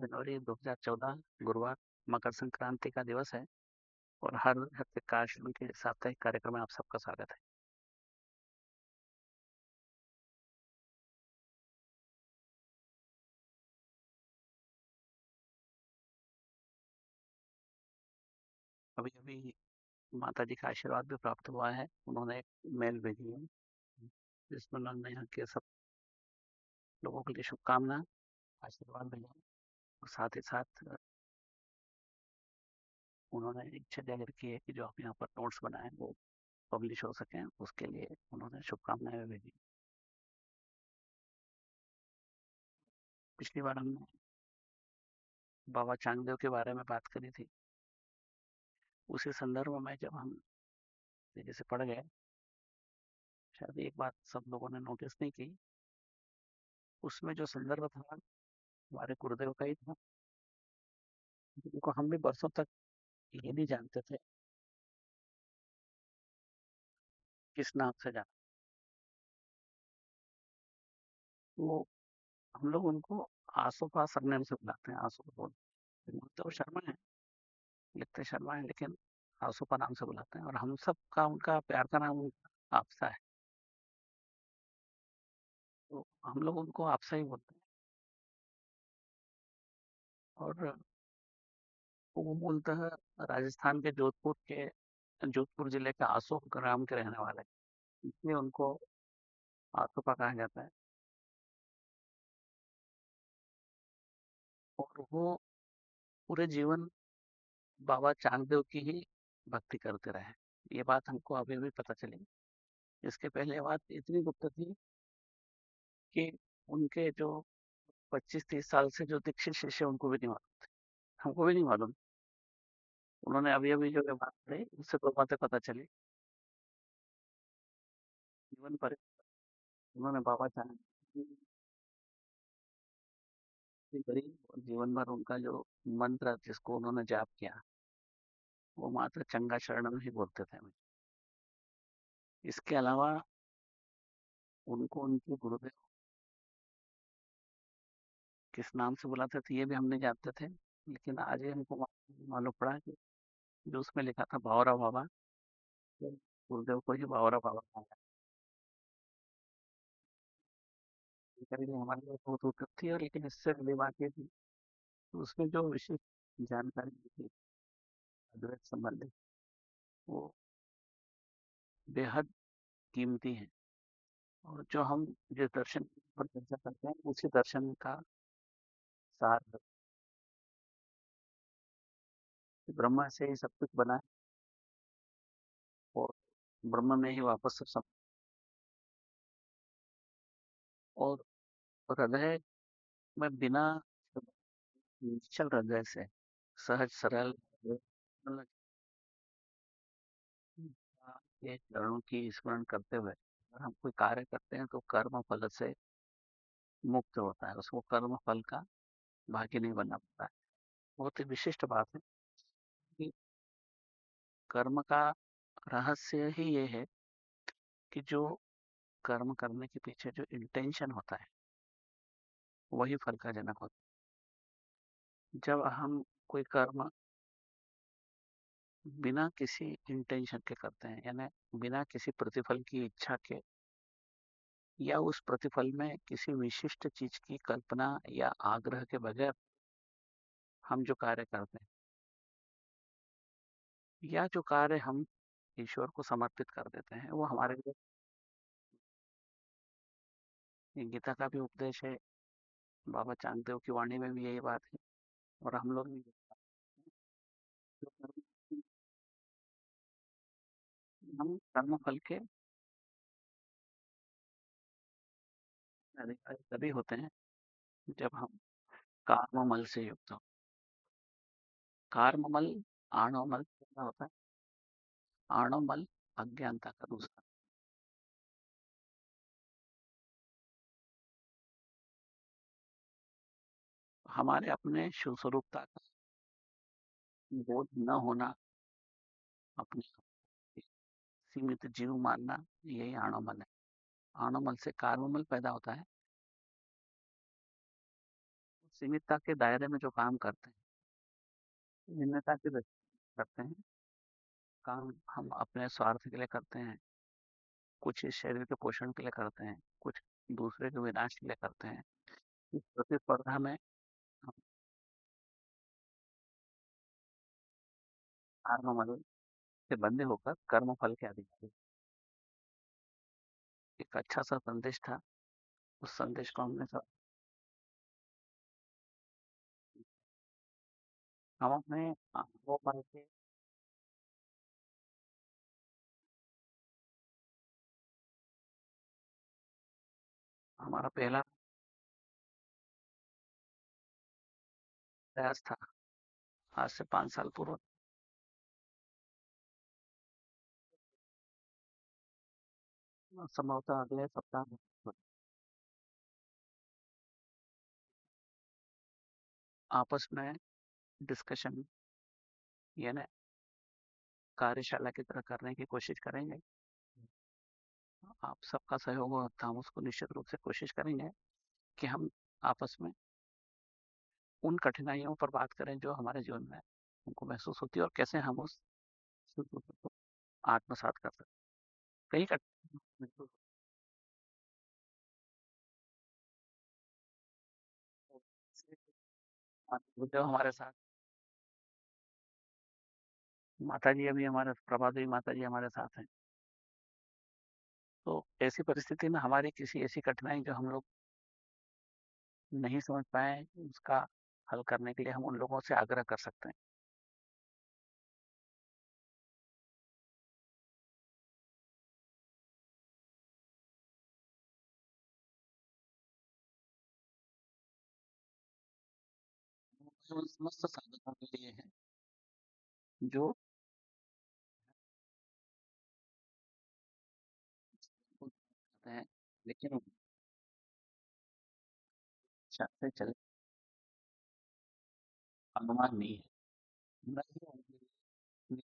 जनवरी 2014 गुरुवार मकर संक्रांति का दिवस है और हर हफ़्ते का के साप्ताहिक कार्यक्रम में आप सबका स्वागत है। अभी अभी माता जी का आशीर्वाद भी प्राप्त हुआ है, उन्होंने एक मेल भेजी है, जिसमें उन्होंने यहाँ के सब लोगों के लिए शुभकामना आशीर्वाद भेजा साथ ही साथ उन्होंने इच्छा ज़ाहिर की है कि जो हम यहाँ पर नोट्स बनाए, वो पब्लिश हो सकें, उसके लिए उन्होंने शुभकामनाएँ भेजी पिछली बार हमने बाबा चांगदेव के बारे में बात करी थी। उसी संदर्भ में जब हम जैसे पढ़ गए, शायद एक बात सब लोगों ने नोटिस नहीं की, उसमें जो संदर्भ था हमारे गुरुदेव का ही था। जिनको हम भी बरसों तक ये नहीं जानते थे। किस नाम से जाना। वो हम लोग उनको आसोपा सरनेम से बुलाते हैं आसोपा तो शर्मा है लिखते शर्मा है, लेकिन आसोपा नाम से बुलाते हैं और हम सब का उनका प्यार का नाम आपसा है। तो हम लोग उनको आपसा ही बोलते हैं। और वो मूलतः राजस्थान के जोधपुर के, जोधपुर ज़िले के आसोप ग्राम के रहने वाले इसलिए उनको आसोपा कहा जाता है। और वो पूरे जीवन बाबा चांगदेव की ही भक्ति करते रहे। ये बात हमको अभी भी पता चली। इसके पहले बात इतनी गुप्त थी कि उनके जो 25-30 साल से जो दीक्षित शिष्य उनको भी नहीं मालूम हमको भी नहीं मालूम। उन्होंने अभी अभी जो बात कही, उससे तो बातें पता चली। जीवन पर उन्होंने बाबा चाहे जीवन भर उनका जो मंत्र जिसको उन्होंने जाप किया, वो मात्र चंगा शरण ही बोलते थे मुझे इसके अलावा उनको उनके गुरुदेव किस नाम से बुलाते थे, ये भी हम नहीं जानते थे, लेकिन आज ही हमको मालूम पड़ा कि जो उसमें लिखा था बावरा बाबा गुरुदेव को ही बावरा बाबा कहा करेंगे हमारे बहुत उत्तर थी, और लेकिन इससे बड़ी बात थी तो उसमें जो विशेष जानकारी थी, अद्वैत संबंधित वो बेहद कीमती है। और जो हम जिस दर्शन पर चर्चा करते हैं, उसी दर्शन का सार ब्रह्मा से ही सब कुछ बना है। और ब्रह्म में ही वापस सब सम और हृदय में बिना निश्चल हृदय से सहज सरल ये चरणों की स्मरण करते हुए अगर हम कोई कार्य करते हैं तो कर्म फल से मुक्त होता है। उसको कर्म फल का भाग्य नहीं बनना पड़ता है। बहुत ही विशिष्ट बात है कि कर्म का रहस्य ही ये है कि जो कर्म करने के पीछे जो इंटेंशन होता है, वही फल का जनक होता है। जब हम कोई कर्म बिना किसी इंटेंशन के करते हैं, यानी बिना किसी प्रतिफल की इच्छा के या उस प्रतिफल में किसी विशिष्ट चीज़ की कल्पना या आग्रह के बगैर हम जो कार्य करते हैं? या जो कार्य हम ईश्वर को समर्पित कर देते हैं, वो हमारे लिए गीता का भी उपदेश है, बाबा चांगदेव की वाणी में भी यही बात है, और हम लोग भी हम कर्म फल के अधिकारी तभी होते हैं, जब हम कार्ममल से युक्त हो। कार्ममल, आणोमल क्या होता है? आणोमल अज्ञानता का दूसरा हमारे अपने शिव स्वरूपता का बोध न होना, अपने सीमित जीव मानना, यही आणोमल है। आणोमल से कार्ममल पैदा होता है सीमितता के दायरे में जो काम करते हैं, भिन्नता की करते हैं, काम हम अपने स्वार्थ के लिए करते हैं, कुछ शरीर के पोषण के लिए करते हैं, कुछ दूसरे के विनाश के लिए करते हैं। इस प्रतिस्पर्धा में हम से बंधे होकर कर्मफल के अधिकारी एक अच्छा-सा संदेश था, उस संदेश को हमने सब हम अपने अनुभव के हमारा पहला प्रयास था, आज से 5 साल पूर्व। संभवतः अगले सप्ताह में। आपस में डिस्कशन यानी कार्यशाला की तरह करने की कोशिश करेंगे। आप सबका सहयोग हो हम उसको निश्चित रूप से कोशिश करेंगे कि हम आपस में उन कठिनाइयों पर बात करें जो हमारे जीवन में हमको महसूस होती है और कैसे हम उस आत्मसात कर सकते कई कठिनाइयाँ महसूस जो हमारे साथ माताजी अभी हमारे प्रभादेवी माताजी हमारे साथ हैं। तो ऐसी परिस्थिति में हमारी किसी ऐसी कठिनाई जो हम लोग नहीं समझ पाए, उसका हल करने के लिए हम उन लोगों से आग्रह कर सकते हैं। उन समस्त साधकों के लिए है। जो हैं, लेकिन से चल। अनुमान नहीं है। नहीं उनके लिए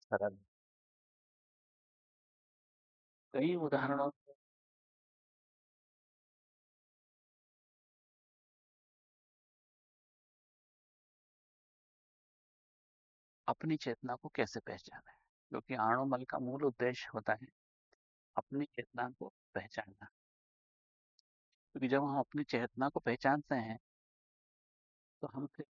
सरल। कई उदाहरणों अपनी चेतना को कैसे पहचाना है? क्योंकि आणुमल का मूल उद्देश्य होता है अपनी चेतना को पहचानना। क्योंकि जब हम अपनी चेतना को पहचानते हैं तो हम फिर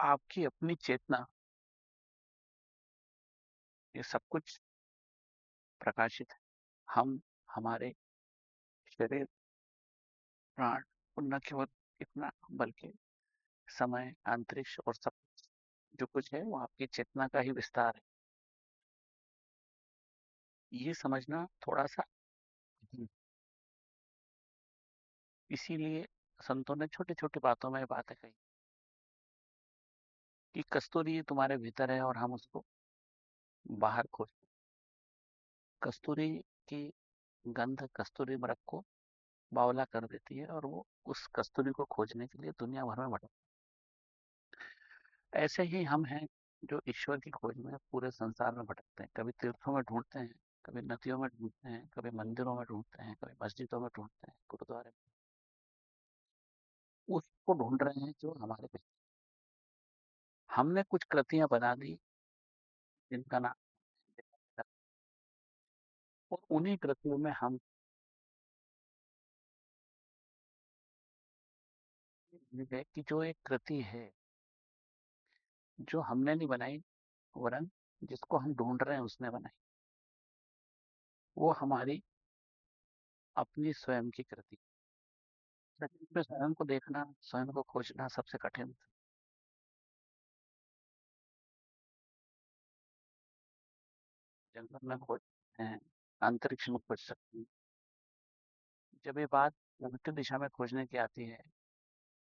आपकी अपनी चेतना ये सब कुछ प्रकाशित हम, हमारे शरीर, प्राण न केवल इतना बल्कि समय, अंतरिक्ष और सब जो कुछ है वो आपकी चेतना का ही विस्तार है। ये समझना थोड़ा सा इसीलिए संतों ने छोटी छोटी बातों में बातें कही। कि कस्तूरी तुम्हारे भीतर है और हम उसको बाहर खोज कस्तूरी की गंध कस्तूरी मृग को बावला कर देती है और वो उस कस्तूरी को खोजने के लिए दुनिया भर में भटक ऐसे ही हम हैं जो ईश्वर की खोज में पूरे संसार में भटकते हैं। कभी तीर्थों में ढूंढते हैं, कभी नदियों में ढूंढते हैं, कभी मंदिरों में ढूंढते हैं, कभी मस्जिदों में ढूंढते हैं, गुरुद्वारे में। उसको ढूंढ रहे हैं जो हमारे हमने कुछ कृतियाँ बना दी जिनका नाम और उन्हीं कृतियों में हम कि जो एक कृति है, जो हमने नहीं बनाई वरन, जिसको हम ढूंढ रहे हैं उसने बनाई। वो हमारी अपनी स्वयं की कृति। में स्वयं को देखना, स्वयं को खोजना सबसे कठिन जंगल में खोज हैं। अंतरिक्ष में खोज सकती है। जब ये बात उल्टी दिशा में खोजने की आती है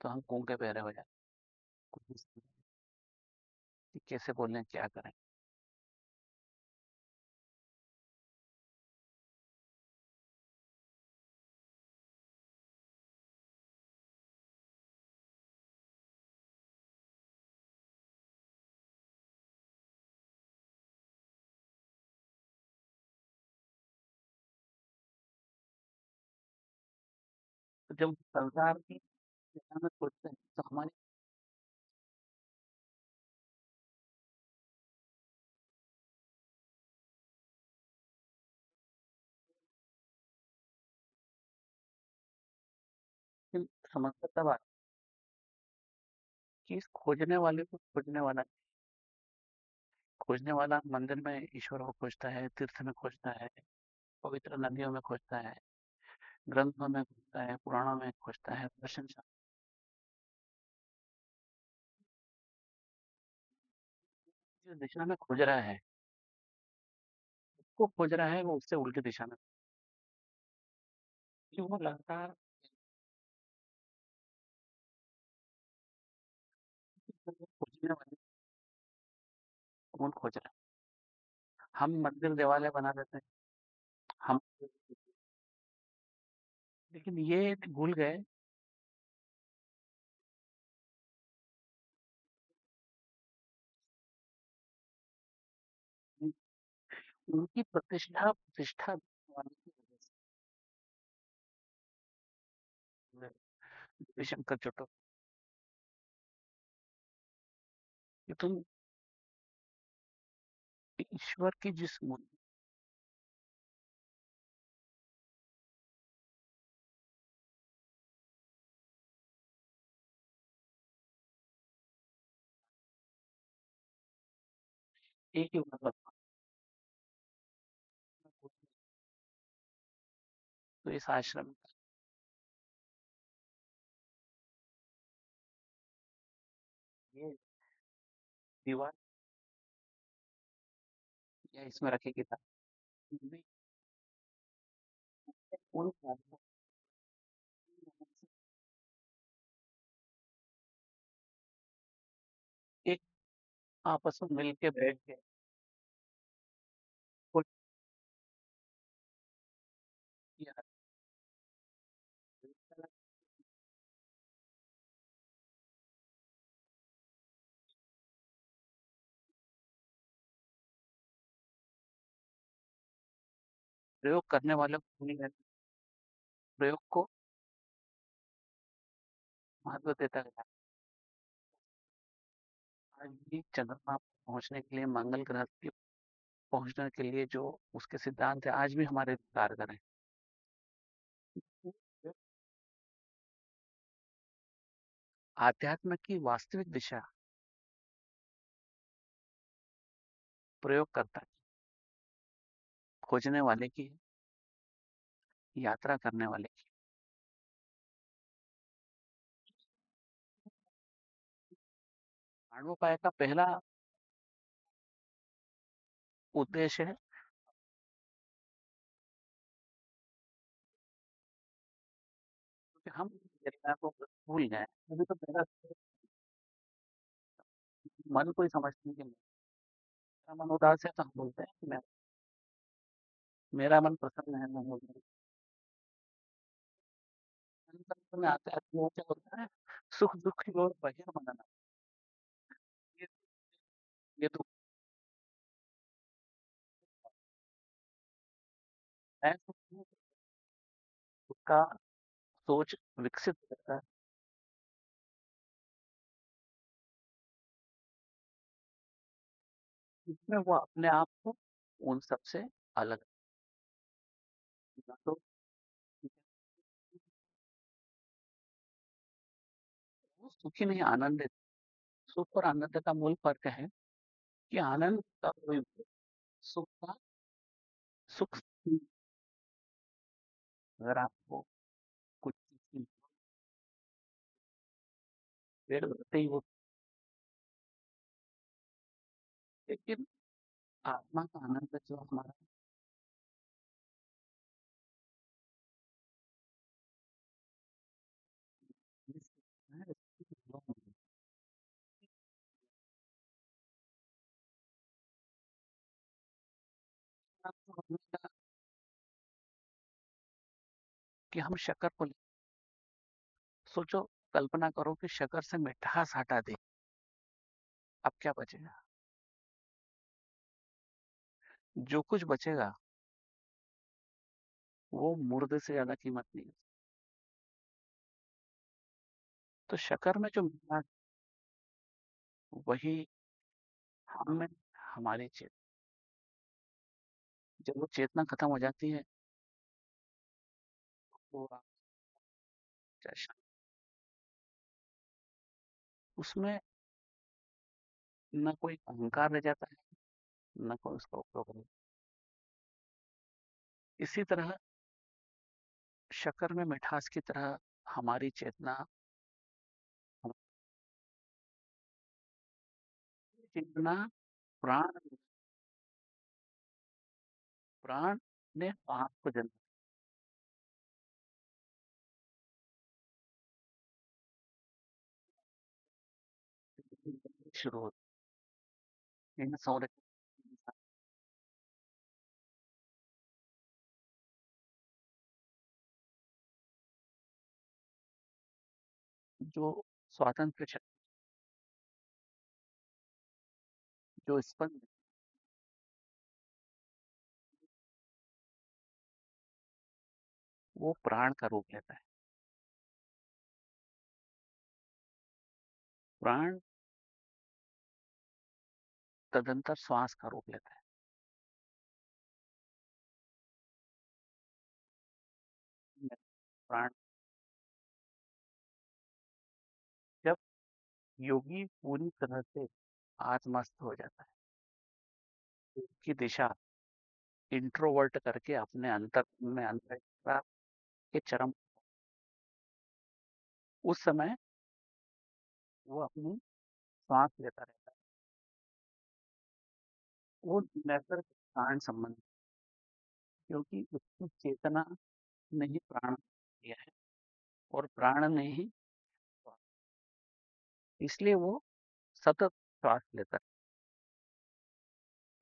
तो हम कुंके पहरे हो जाते कैसे बोलें, क्या करें? जब संसार की में सोचते हैं तो हमारी फिर समस्या तब आती कि इस खोजने वाले को खोजने वाला खोजने वाला मंदिर में ईश्वर को खोजता है, तीर्थ में खोजता है, पवित्र नदियों में खोजता है, ग्रंथों में खोजता है, पुराणों में खोजता है, दर्शन शास्त्र दिशा में खोज रहा है, उसको खोज रहा है, वो उससे उल्टी दिशा में वो लगातार खोजने वाले कौन खोज रहा है। हम मंदिर देवालय बना देते हैं, हम लेकिन ये भूल गए। उनकी प्रतिष्ठा प्रतिष्ठा वाले की वजह से। रविशंकर चटर्जी कि तुम ईश्वर की जिस मूर्ति एक ही बता तो इस आश्रम ये दीवार या इसमें रखे किताब? उन आपस में मिल के बैठ के प्रयोग करने वालों को नहीं रहता, प्रयोग को महत्व देता गया आज भी चंद्रमा पहुँचने के लिए, मंगल ग्रह के पहुँचने के लिए जो उसके सिद्धांत है, आज भी हमारे कारगर है। आध्यात्म की वास्तविक दिशा प्रयोग करता है खोजने वाले की यात्रा करने वाले की। आणवोपाय का पहला उद्देश्य है। क्योंकि हम चेतना को भूल गए अभी तो मेरा मन कोई समझने के लिए। मेरा मन उदास है तो हम बोलते हैं कि मैं, मेरा मन प्रसन्न है, मैं बोल रहा में आते क्या होता है सुख दुख की ओर बहिर्मनन ये है सुख उसका सोच विकसित करता है। इसमें वो अपने आप को उन सबसे अलग तो वो सुखी नहीं, आनंदित। सुख और आनंद का मूल फ़र्क है। कि आनंद का सुख का सुख अगर आपको कुछ पेड़ बढ़ते ही वो लेकिन आत्मा का आनंद जो हमारा कि हम शक्कर को सोचो, कल्पना करो कि शक्कर से मिठास हटा दे। अब क्या बचेगा? जो कुछ बचेगा, वो मुर्दे से ज़्यादा कीमत नहीं तो शकर में जो मिठास वही हम हमारी चेतना जब वो चेतना खत्म हो जाती है उसमें ना कोई अहंकार रह जाता है, ना कोई उसका उपयोग नहीं। इसी तरह शक्कर में मिठास की तरह हमारी चेतना चेतना प्राण प्राण ने आप को जन्म शुरू होती इन सौर जो स्वातंत्र जो स्पंद वो प्राण का रूप लेता है। प्राण तदंतर श्वास का रूप लेता है। प्राण जब योगी पूरी तरह से आत्मस्थ हो जाता है। उसकी दिशा इंट्रोवर्ट करके अपने अंतर में अंतर के चरम उस समय वो अपनी सांस लेता रहता है। वो नैसर्गिक प्राण संबंध क्योंकि उसकी चेतना ने ही प्राण दिया है और प्राण ने ही इसलिए वो सतत श्वास लेता है।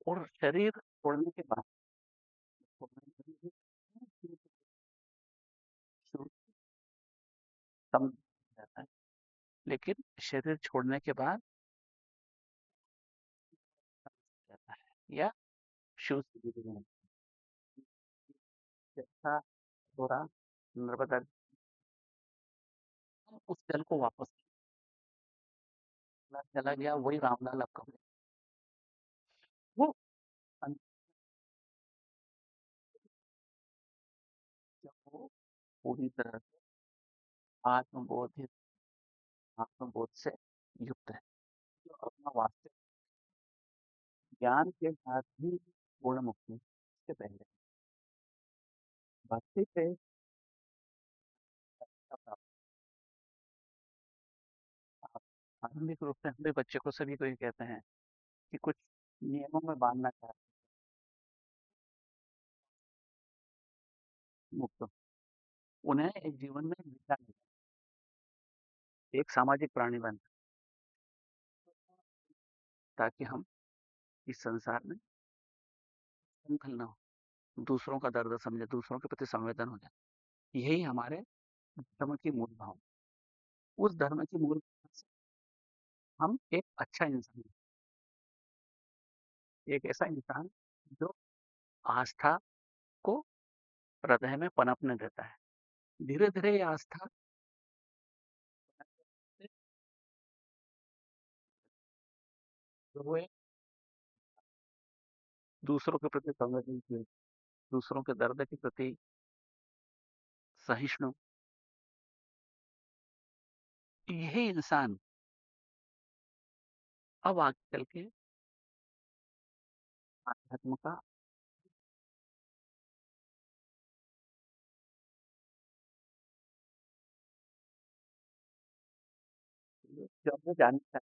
और शरीर छोड़ने के बाद लेकिन शरीर छोड़ने के बाद या थोड़ा नर्मदा उस जल को वापस चला गया, वही रामलाल आपका वो जब वो पूरी तरह से आत्मबोधित, आत्मबोध से युक्त है। जो अपना वास्तविक ज्ञान के साथ ही पूर्ण मुक्ति से पहले। भक्ति से आरंभिक रूप से हम बच्चे को सभी को ये कहते हैं कि कुछ नियमों में बांधना चाहते मुक्त। उन्हें एक जीवन में दिशा एक सामाजिक प्राणी बन। ताकि हम इस संसार में संथल ना हो। दूसरों का दर्द समझे, दूसरों के प्रति संवेदन हो जाए। यही हमारे धर्म की मूल भाव उस धर्म की मूल हम एक अच्छा इंसान एक ऐसा इंसान जो आस्था को हृदय में पनपने देता है। धीरे धीरे ये आस्था जो दूसरों के प्रति संवेदनशील, दूसरों के दर्द के प्रति सहिष्णु। यही इंसान अब आगे चल के आध्यात्म का जो हमें जानना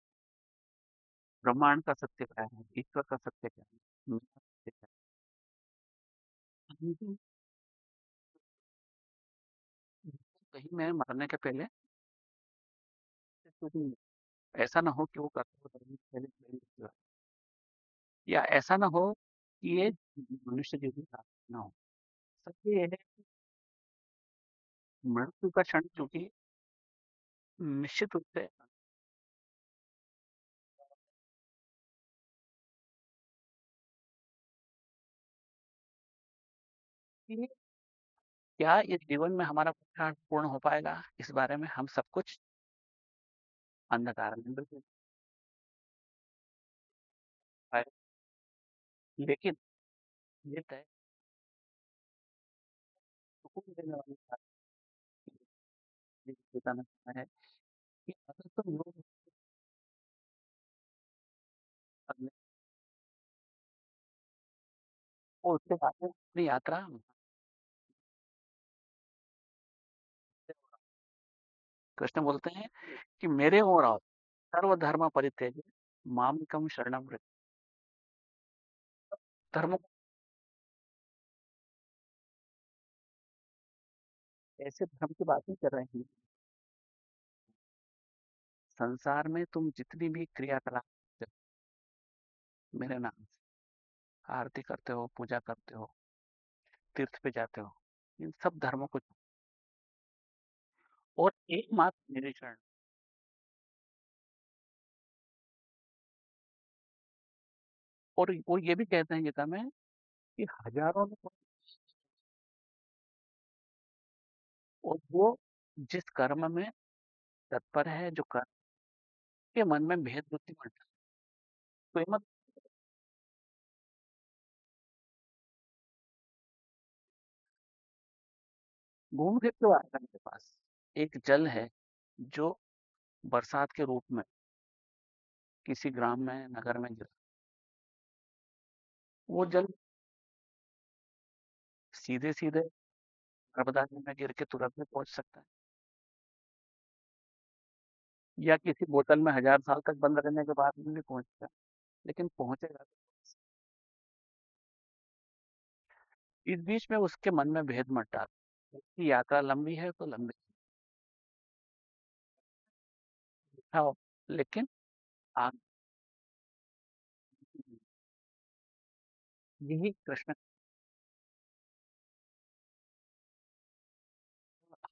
ब्रह्मांड का सत्य क्या है, ईश्वर का सत्य क्या है कहीं मैं मरने के पहले ऐसा ना हो कि वो पहले या ऐसा ना हो कि ये मनुष्य जीवन ना हो। सत्य ये है कि मृत्यु का क्षण क्योंकि निश्चित रूप से क्या इस जीवन में हमारा पुरुषार्थ पूर्ण हो पाएगा इस बारे में हम सब कुछ अंधकार में, बिल्कुल। लेकिन ये तय देने वाली बात बताना चाहता है कि अगर तुम करने और उसके बाद में अपनी यात्रा कृष्ण बोलते हैं कि मेरे ओर आओ सर्वधर्म परित्यज्य मामकम व्रज धर्म ऐसे धर्म की बात नहीं कर रहे हैं। संसार में तुम जितनी भी क्रियाकलाप मेरे नाम से, आरती करते हो, पूजा करते हो, तीर्थ पे जाते हो, इन सब धर्मों को और एकमात्र शरण और वो ये भी कहते हैं गीता में कि हज़ारों ने और वो जिस कर्म में तत्पर है, जो कर्म के मन में भेद मत डालो। तो मत घूम फिर क्यों आएगा मेरे पास एक जल है, जो बरसात के रूप में किसी ग्राम में, नगर में गिरा वो जल सीधे सीधे नर्मदा जी में गिर के तुरंत में पहुँच सकता है। या किसी बोतल में हज़ार साल तक बंद रहने के बाद भी पहुँचता लेकिन पहुंचेगा तो इस बीच में उसके मन में भेद मत डाल, उसकी यात्रा लंबी है तो लंबी दिखाओ लेकिन आप यही कृष्ण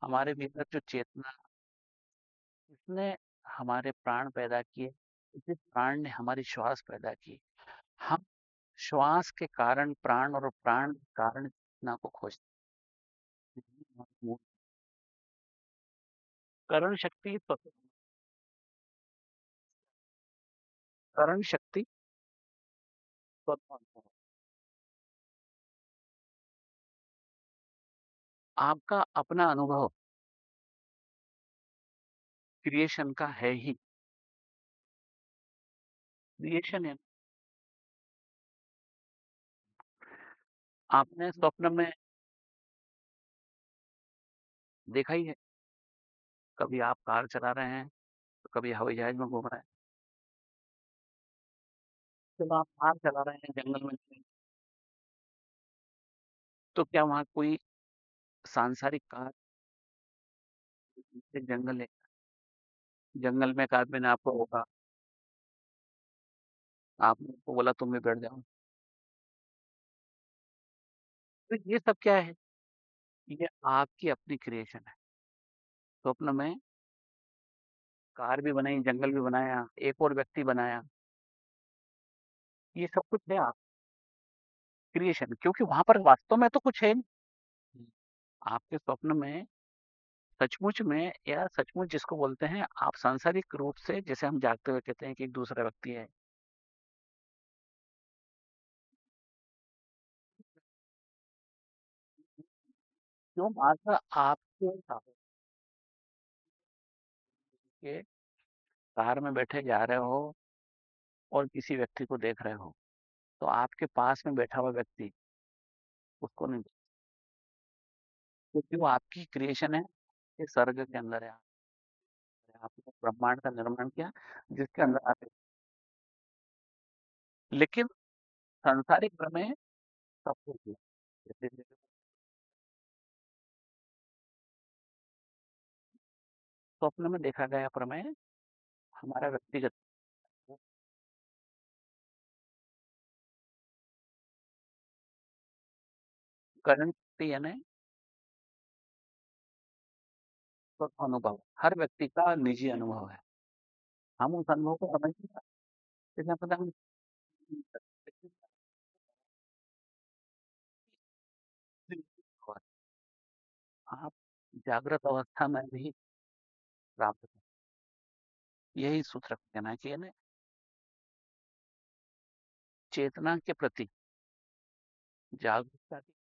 हमारे भीतर जो चेतना इसने हमारे प्राण पैदा किए, जिस प्राण ने हमारी श्वास पैदा की। हम श्वास के कारण प्राण और प्राण के कारण चेतना को खोजते करण शक्ति करण शक्ति आपका अपना अनुभव क्रिएशन का है ही। क्रिएशन है। आपने स्वप्न में देखा ही है। कभी आप कार चला रहे हैं तो कभी हवाई जहाज़ में घूम रहे हैं। जब आप कार चला रहे हैं जंगल में तो क्या वहाँ कोई सांसारिक कार जंगल है? जंगल में एक आदमी ने आपको रोका। आपने उसको बोला, तुम भी बैठ जाओ। तो ये सब क्या है? ये आपकी अपनी क्रिएशन है। स्वप्न में कार भी बनाई, जंगल भी बनाया, एक और व्यक्ति बनाया। ये सब कुछ है आप क्रिएशन क्योंकि वहाँ पर वास्तव में तो कुछ है नहीं। आपके स्वप्न में सचमुच में या सचमुच जिसको बोलते हैं आप सांसारिक रूप से जैसे हम जागते हुए कहते हैं कि एक दूसरा व्यक्ति है। जो मात्रा आपके साथ। के कार में बैठे जा रहे हो और किसी व्यक्ति को देख रहे हो तो आपके पास में बैठा हुआ व्यक्ति उसको नहीं क्योंकि वो आपकी क्रिएशन है, ये स्वर्ग के अंदर है। आपने ब्रह्मांड का निर्माण किया, जिसके अंदर आप लेकिन सांसारिक प्रमेय सब कुछ स्वप्न में देखा गया प्रमेय हमारा व्यक्तिगत करंट यानी तो अनुभव, हर व्यक्ति का निजी अनुभव है। हम उस अनुभव को समझ नहीं पाते पता आप जागृत अवस्था में भी प्राप्त कर यही सूत्र कहना है कि चेतना के प्रति जागरूकता की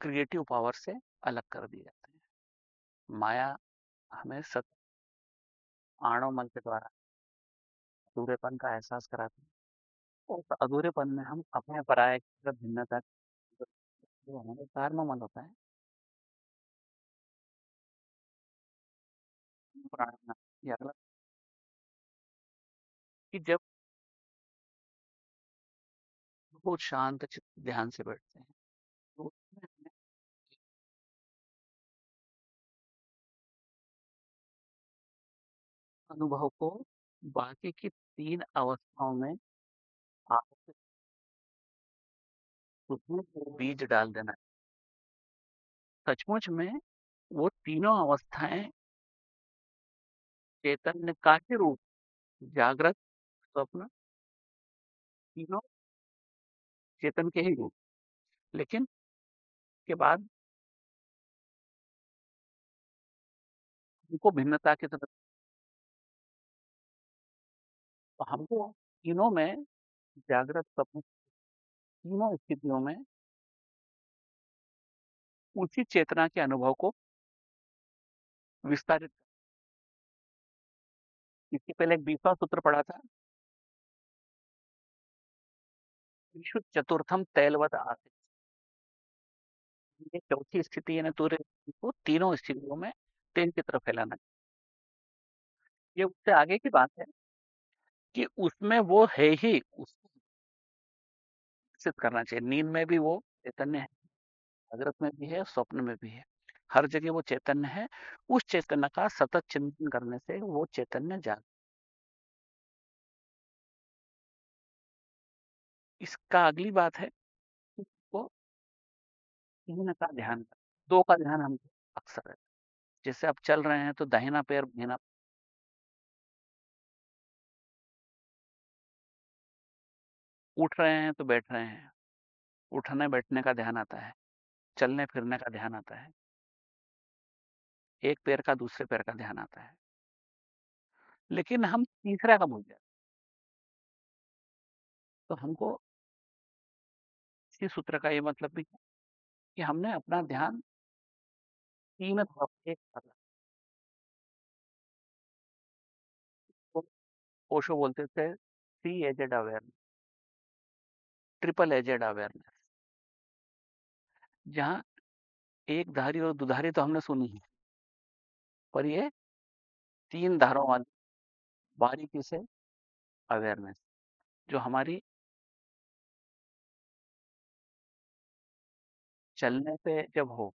क्रिएटिव पावर से अलग कर दिए जाते हैं। माया हमें सत आणव मन के द्वारा अधूरेपन का एहसास कराती है। और अधूरेपन में हम अपने पराय की भिन्नता जो हमारे होता है। कि जब बहुत शांत ध्यान से बैठते हैं अनुभव को बाकी की तीन अवस्थाओं में उसमें वो बीज डाल देना है। सचमुच में वो तीनों अवस्थाएँ चैतन्य का ही रूप, जागृत स्वप्न तीनों चेतन के ही रूप। लेकिन के बाद उनको भिन्नता की तरफ़ तो हमको, तीनों में जागृत स्वप्न तीनों स्थितियों में उसी चेतना के अनुभव को विस्तारित इसके पहले एक बीसवा सूत्र पढ़ा था। चतुर्थम तैलवत आते ये चौथी स्थिति है ना तो को तीनों स्थितियों में तेल की तरफ़ फैलाना। ये उससे आगे की बात है। कि उसमें वो है ही, उसको करना चाहिए। नींद में भी वो चैतन्य है, जागृत में भी है, स्वप्न में भी है। हर जगह वो चैतन्य है, उस चैतन्य का सतत चिंतन करने से वो चैतन्य जाग इसका अगली बात है वो तीन का ध्यान दो का ध्यान हम अक्सर है। जैसे आप चल रहे हैं तो दाहिना पैर बाहिना उठ रहे हैं तो बैठ रहे हैं। उठने बैठने का ध्यान आता है, चलने फिरने का ध्यान आता है। एक पैर का दूसरे पैर का ध्यान आता है। लेकिन हम तीसरा का भूल जाते तो हमको इसी सूत्र का ये मतलब भी है कि हमने अपना ध्यान तीन एक ओशो बोलते थे three edged awareness triple edged awareness. जहाँ एक धारी और दुधारी तो हमने सुनी है। पर ये तीन धारों वाली बारीकी से अवेयरनेस, जो हमारी चलने पे जब हो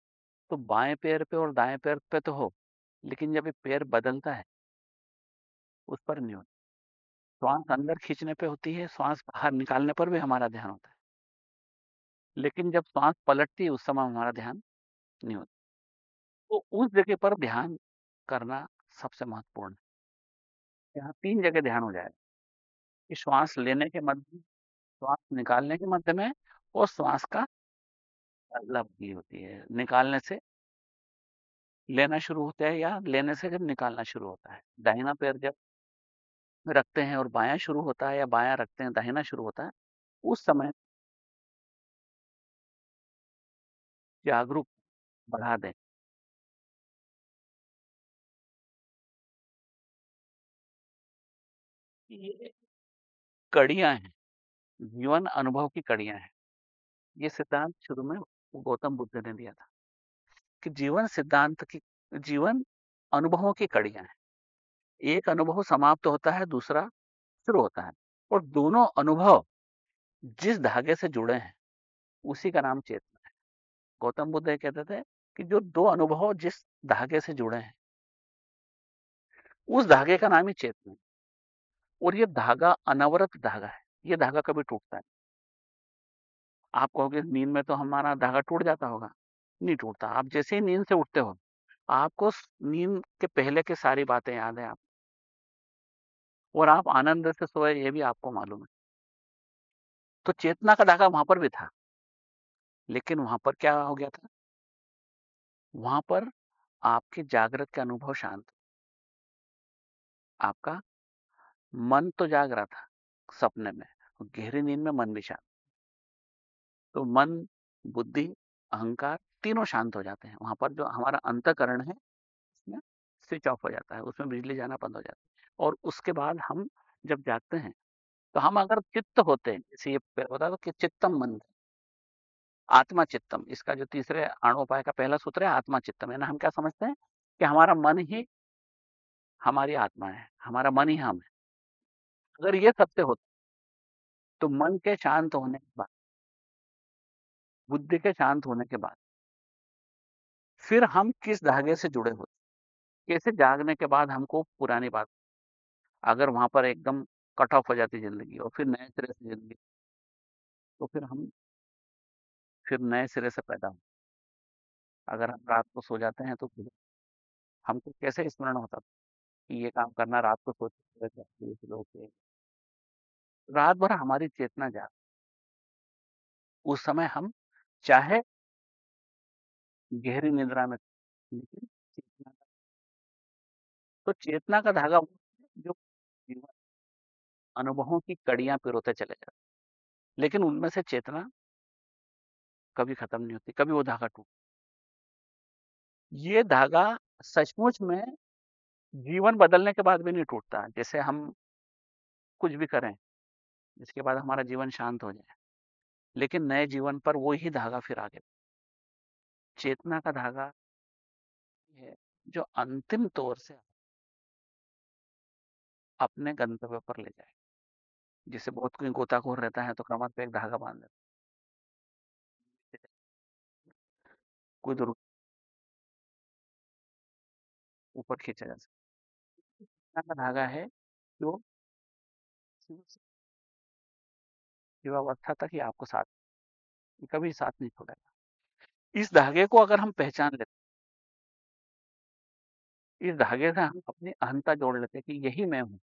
तो बाएँ पैर पे और दाएँ पैर पे तो हो, लेकिन जब ये पैर बदलता है, उस पर नहीं होता श्वास अंदर खींचने पे होती है, श्वास बाहर निकालने पर भी हमारा ध्यान होता है। लेकिन जब श्वास पलटती है, उस समय हमारा ध्यान नहीं होता। तो उस जगह पर ध्यान करना सबसे महत्वपूर्ण है। यहाँ तीन जगह ध्यान हो जाएगा। कि श्वास लेने के मध्य, श्वास निकालने के मध्य में और श्वास का लब्धि होती है। निकालने से लेना शुरू होता है या लेने से जब निकालना शुरू होता है। दाहिना पैर जब रखते हैं और बायां शुरू होता है या बायां रखते हैं, दाहिना शुरू होता है, उस समय जागरूक बढ़ा दें। ये कड़ियाँ हैं, जीवन अनुभव की कड़ियाँ हैं। ये सिद्धांत शुरू में गौतम बुद्ध ने दिया था कि जीवन सिद्धांत की, जीवन अनुभवों की कड़ियाँ हैं। एक अनुभव समाप्त होता है, दूसरा शुरू होता है। और दोनों अनुभव जिस धागे से जुड़े हैं, उसी का नाम चेतना है। गौतम बुद्ध कहते थे कि जो दो अनुभव जिस धागे से जुड़े हैं, उस धागे का नाम ही चेतना है। और ये धागा अनवरत धागा है, ये धागा कभी टूटता है आप कहोगे, नींद में तो हमारा धागा टूट जाता होगा। नहीं टूटता, आप जैसे ही नींद से उठते हो, आपको नींद के पहले की सारी बातें याद है आप। और आप आनंद से सोए, ये भी आपको मालूम है। तो चेतना का धागा वहाँ पर भी था। लेकिन वहाँ पर क्या हो गया था? वहाँ पर आपके जागृत के अनुभव शांत आपका मन तो जाग रहा था सपने में गहरी नींद में मन भी शांत। तो मन, बुद्धि, अहंकार तीनों शांत हो जाते हैं। वहाँ पर जो हमारा अंतकरण है, उसमें स्विच ऑफ़ हो जाता है, उसमें बिजली जाना बंद हो जाता है। और उसके बाद हम जब जागते हैं तो हम अगर चित्त होते हैं, जैसे ये बता दो कि चित्तम मन आत्मा चित्तम, इसका जो तीसरे आणोपाय का पहला सूत्र है, आत्मा चित्तम, है ना? हम क्या समझते हैं? कि हमारा मन ही हमारी आत्मा है, हमारा मन ही हम है। अगर ये सत्य होता तो मन के शांत होने के बाद बुद्धि के शांत होने के बाद फिर हम किस धागे से जुड़े होते कैसे जागने के बाद हमको पुरानी बात अगर वहाँ पर एकदम कट ऑफ़ हो जाती ज़िंदगी और फिर नए सिरे से ज़िंदगी तो फिर हम फिर नए सिरे से पैदा हो। अगर हम रात को सो जाते हैं तो फिर हमको कैसे स्मरण होता था कि ये काम करना रात को सोचते रात भर हमारी चेतना जाग उस समय हम चाहे गहरी निद्रा में लेकिन चेतना का तो चेतना का धागा जो अनुभवों की कड़ियाँ पिरोते चले जाते लेकिन उनमें से चेतना कभी खत्म नहीं होती, कभी वो धागा टूट ये धागा सचमुच में जीवन बदलने के बाद भी नहीं टूटता जैसे हम कुछ भी करें जिसके बाद हमारा जीवन शांत हो जाए। लेकिन नए जीवन पर वो ही धागा फिर आगे चेतना का धागा जो अंतिम तौर से अपने गंतव्य पर ले जाए। जिसे बहुत कोई गोताखोर रहता है तो कमर पे एक धागा बाँध देता कोई दुर्ग ऊपर खींचा जा सकता का धागा है जो युवावस्था तक ही आपको साथ कभी साथ नहीं छोड़ेगा। इस धागे को अगर हम पहचान लेते इस धागे से हम अपनी अहंता जोड़ लेते कि यही मैं हूँ।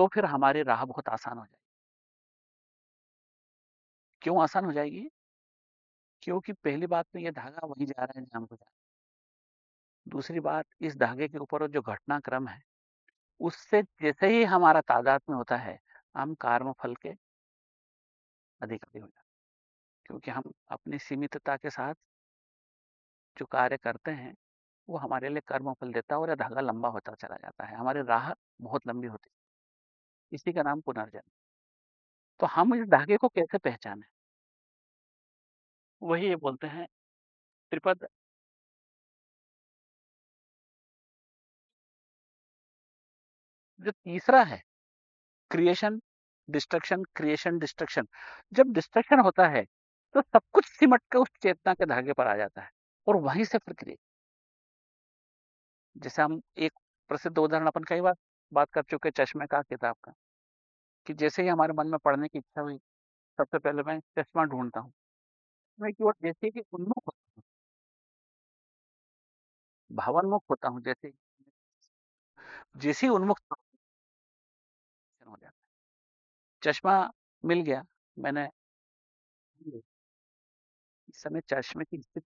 तो फिर हमारी राह बहुत आसान हो जाएगी। क्यों आसान हो जाएगी? क्योंकि पहली बात तो ये धागा वहीं जा रहा है जहाँ हमको जाना दूसरी बात, इस धागे के ऊपर जो घटनाक्रम है, उससे जैसे ही हमारा तादाद में होता है, हम कार्म फल के अधिकारी हो जाते क्योंकि हम अपनी सीमितता के साथ जो कार्य करते हैं, वो हमारे लिए कर्म फल देता है और यह धागा लंबा होता चला जाता है। हमारी राह बहुत लंबी होती इसी का नाम पुनर्जन्म। तो हम इस धागे को कैसे पहचाने? वही ये बोलते हैं, त्रिपद। जो तीसरा है क्रिएशन डिस्ट्रक्शन क्रिएशन डिस्ट्रक्शन जब डिस्ट्रक्शन होता है तो सब कुछ सिमट के उस चेतना के धागे पर आ जाता है और वहीं से फिर क्रिएट जैसे हम एक प्रसिद्ध उदाहरण अपन कई बार बात कर चुके चश्मे का किताब का, कि जैसे ही हमारे मन में पढ़ने की इच्छा हुई, सबसे पहले मैं चश्मा ढूंढता हूँ। जैसे उन्मुख होता हूँ। भावनमुख होता हूँ जैसे जैसे ही उन्मुख हो जाता है। चश्मा मिल गया, मैंने इस समय चश्मे की स्थिति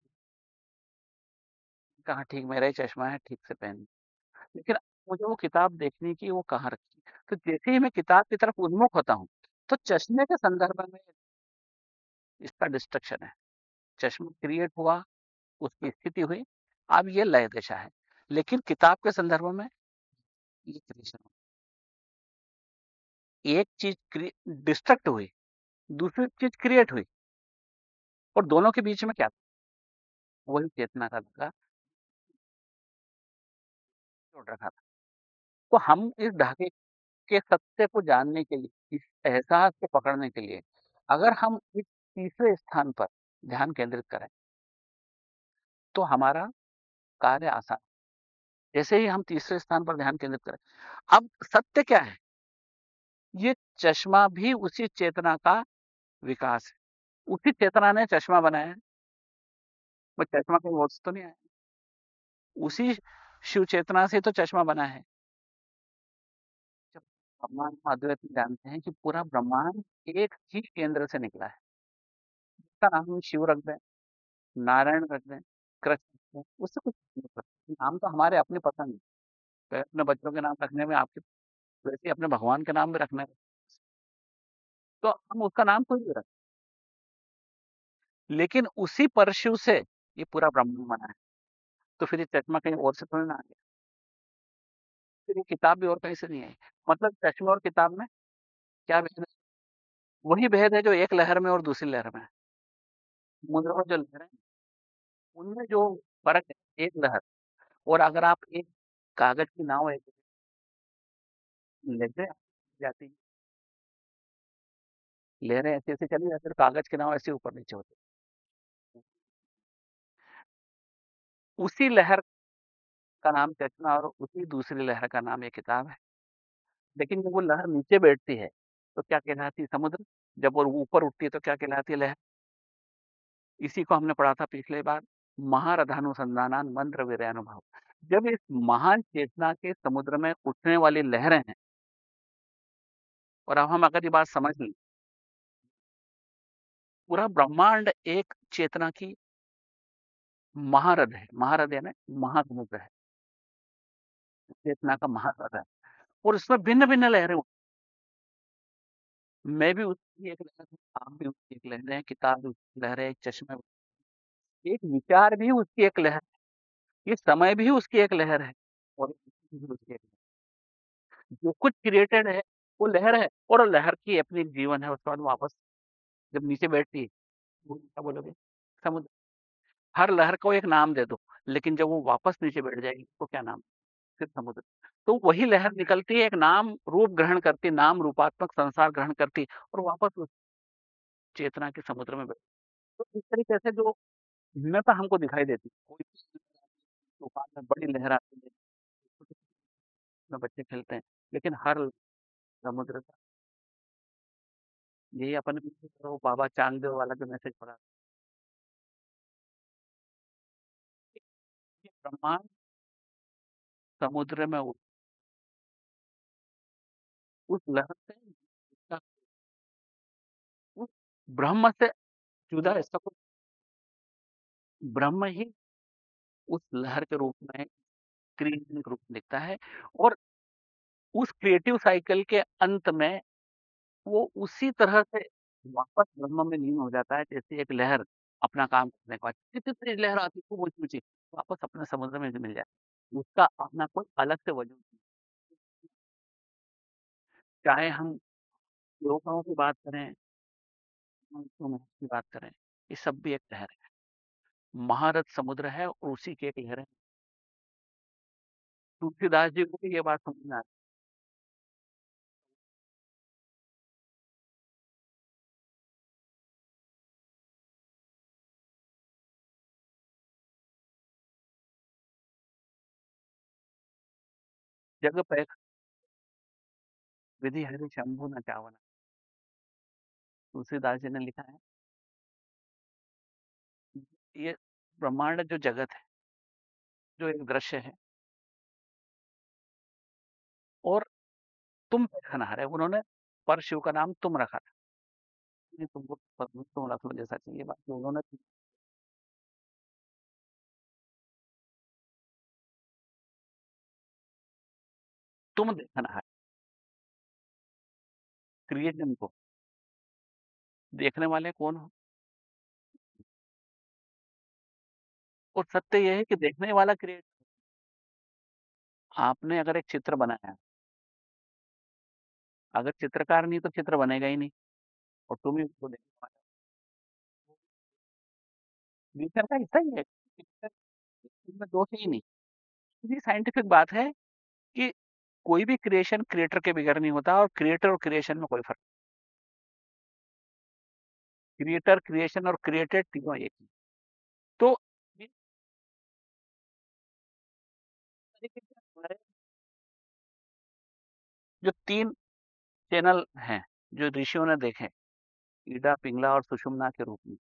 कहा ठीक, मेरा ही चश्मा है, ठीक से पहन लेकिन मुझे वो किताब देखने की वो कहाँ रखी। तो जैसे ही मैं किताब की तरफ़ उन्मुख होता हूँ तो चश्मे के संदर्भ में इसका डिस्ट्रक्शन है। चश्मा क्रिएट हुआ, उसकी स्थिति हुई, अब ये लय दिशा है। लेकिन किताब के संदर्भ में ये क्रिएशन एक चीज़ डिस्ट्रक्ट हुई, दूसरी चीज़ क्रिएट हुई। और दोनों के बीच में क्या वही चेतना का रखा था। तो हम इस ढाके के सत्य को जानने के लिए, इस एहसास को पकड़ने के लिए, अगर हम इस तीसरे स्थान पर ध्यान केंद्रित करें तो हमारा कार्य आसान जैसे ही हम तीसरे स्थान पर ध्यान केंद्रित करें। अब सत्य क्या है? ये चश्मा भी उसी चेतना का विकास है। उसी चेतना ने चश्मा बनाया है। वो चश्मा कहीं और तो नहीं आया उसी शिव चेतना से तो चश्मा बना है। ब्रह्मांड अद्वैत जानते हैं कि पूरा ब्रह्मांड एक ही केंद्र से निकला है। हम शिव रख दें, नारायण रख दें, कृष्ण रख दें, उससे कुछ नाम तो हमारे अपने पसंद है। अपने बच्चों के नाम रखने में, आपके वैसे अपने भगवान के नाम भी रखने में तो हम उसका नाम कोई भी रख लेकिन उसी परशु से ये पूरा ब्रह्मांड बना है। तो फिर ये चश्मा कहीं और से थोड़ी ना आ गया। फिर किताब भी और कहीं से नहीं आई। मतलब चश्मे और किताब में क्या भेद है? वही भेद है जो एक लहर में और दूसरी लहर में है। समुद्र में जो लहर है, उनमें जो फ़र्क है, एक लहर। और अगर आप एक कागज़ की नाव है लेते जाती लहरें ऐसे ऐसे चली जाती कागज़ की नाव ऐसे ऊपर नीचे होती उसी लहर का नाम चश्मा और उसी दूसरी लहर का नाम ये किताब है। लेकिन जब वो लहर नीचे बैठती है तो क्या कहलाती है समुद्र? जब वो ऊपर उठती है तो क्या कहलाती है लहर? इसी को हमने पढ़ा था पिछले बार महारथानुसंधान मंत्र वीरानुभव जब इस महान चेतना के समुद्र में उठने वाली लहरें हैं और अब हम अगर ये बात समझ लें पूरा ब्रह्मांड एक चेतना की महारथ है। महारथ है ना महासमुद्र है। चेतना का महारथ है और इसमें भिन्न भिन्न लहरें मैं भी उसकी एक लहर हूँ, आप भी उसकी एक लहर है, किताब उसकी लहर है चश्मा एक विचार भी उसकी एक लहर है, ये समय भी उसकी एक लहर है और उसकी एक जो कुछ क्रिएटेड है, वो लहर है और लहर की अपनी जीवन है, उसके बाद वापस जब नीचे बैठती है क्या बोलोगे? समुद्र। हर लहर को एक नाम दे दो, लेकिन जब वो वापस नीचे बैठ जाएगी तो क्या नाम? फिर समुद्र। तो वही लहर निकलती है, एक नाम रूप ग्रहण करती नाम रूपात्मक संसार ग्रहण करती और वापस उस चेतना के समुद्र में तो इस तरीके से जो भिन्नता हमको दिखाई देती कोई तूफ़ान में बड़ी लहर आती है में बच्चे खेलते हैं, लेकिन हर समुद्र का यही अपन वो बाबा चांगदेव वाला जो मैसेज पढ़ा ब्रह्मांड समुद्र में उस लहर से उस ब्रह्म से जुदा ऐसा कुछ ब्रह्म ही उस लहर के रूप में क्रिएशन के रूप में दिखता है और उस क्रिएटिव साइकिल के अंत में वो उसी तरह से वापस ब्रह्म में लीन हो जाता है, जैसे एक लहर अपना काम करने के बाद लहर आती है, वो ऊँची वापस अपने समुद्र में मिल जाए उसका अपना कोई अलग से वजूद नहीं। चाहे हम योगाओं की बात करें की बात करें, ये सब भी एक लहर है। महारथ समुद्र है और उसी की एक लहर है। तुलसीदास जी को भी ये बात समझ में आती जग पैख विधि हरि शंभु न चावना। तुलसीदास जी ने लिखा है। ये ब्रह्मांड जो जगत है, जो एक दृश्य है। और तुम पैखनहार है उन्होंने पर शिव का नाम तुम रखा था। तुमको तुम रख लो जैसा चाहिए बाकी उन्होंने तुम देखना है। क्रिएशन को देखने वाले कौन हो? और सत्य यह है कि देखने वाला क्रिएट आपने अगर एक चित्र बनाया। अगर चित्रकार नहीं तो चित्र बनेगा ही नहीं, और तुम ही उसको देखने वाले नेचर का हिस्सा ही है। दोष ही नहीं। साइंटिफिक बात है कि कोई भी क्रिएशन क्रिएटर के बगैर नहीं होता और क्रिएटर और क्रिएशन में कोई फ़र्क क्रिएटर क्रिएशन और क्रिएटेड तीनों एक ही। तो जो तीन चैनल हैं, जो ऋषियों ने देखे, ईडा, पिंगला और सुषुम्ना के रूप में,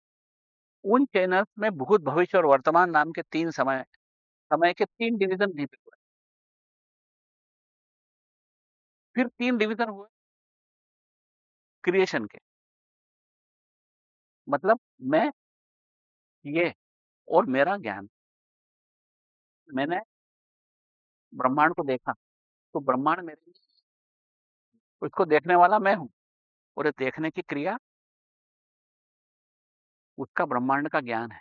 उन चैनल्स में भूत भविष्य और वर्तमान नाम के तीन समय समय के तीन डिवीज़न नहीं हुए फिर तीन डिवीज़न हुए। क्रिएशन के। मतलब मैं ये और मेरा ज्ञान। मैंने ब्रह्मांड को देखा तो ब्रह्मांड मेरे उसको देखने वाला मैं हूँ और ये देखने की क्रिया उसका ब्रह्मांड का ज्ञान है।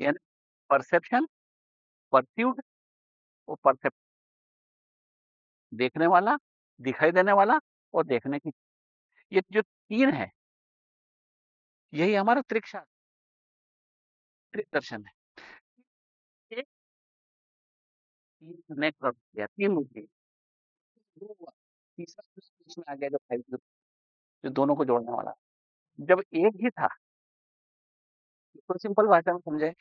यानी परसेप्शन परस्यूड और परसेप्ट देखने वाला दिखाई देने वाला और देखने की। ये जो तीन है। यही हमारा त्रिक्षा त्रिक दर्शन है तीन तीसरा आ गया जो फाइव जो दोनों को जोड़ने वाला। जब एक ही था तो सिंपल भाषा में समझे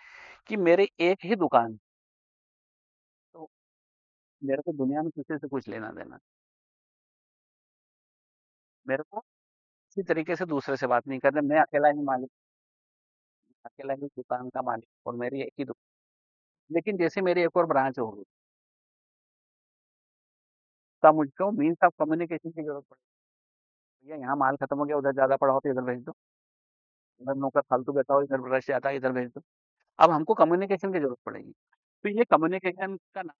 कि मेरे एक ही दुकान मेरे को दुनिया में किसी से कुछ लेना देना। मेरे को किसी तरीके से दूसरे से बात नहीं करना, मैं अकेला ही मालिक अकेला ही दुकान का मालिक और मेरी एक ही दुकान लेकिन जैसे मेरी एक और ब्रांच होगी तब मुझको मीन्स ऑफ़ कम्युनिकेशन की ज़रूरत पड़ेगी। भैया, यहाँ माल खत्म हो गया, उधर ज़्यादा पड़ा हो तो इधर भेज दो। उधर नौकर फालतू बैठा हो, इधर रश जाता है इधर भेज दो। अब हमको कम्युनिकेशन की ज़रूरत पड़ेगी। तो ये कम्युनिकेशन का नाम